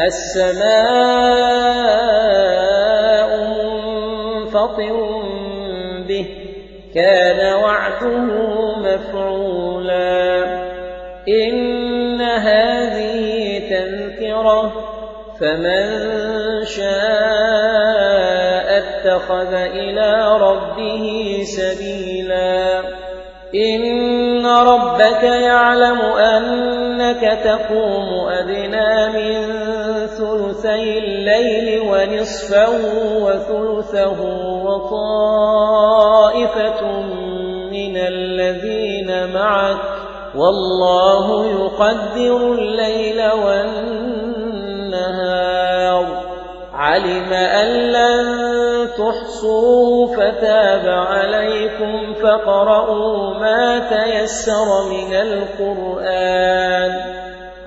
السماء منفطر به كان وعده مفعولا. إن هذه تذكرة فمن شاء اتخذ إلى ربه سبيلا. إن ربك يعلم أنك تقوم أدنى من ثلثي الليل ونصفه وثلثه وطائفة من الذين معك والله يقدر الليل والنهار. علم أن لن تحصوه فتاب عليكم فقرؤوا ما تيسر من القرآن.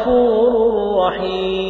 غفور رحيم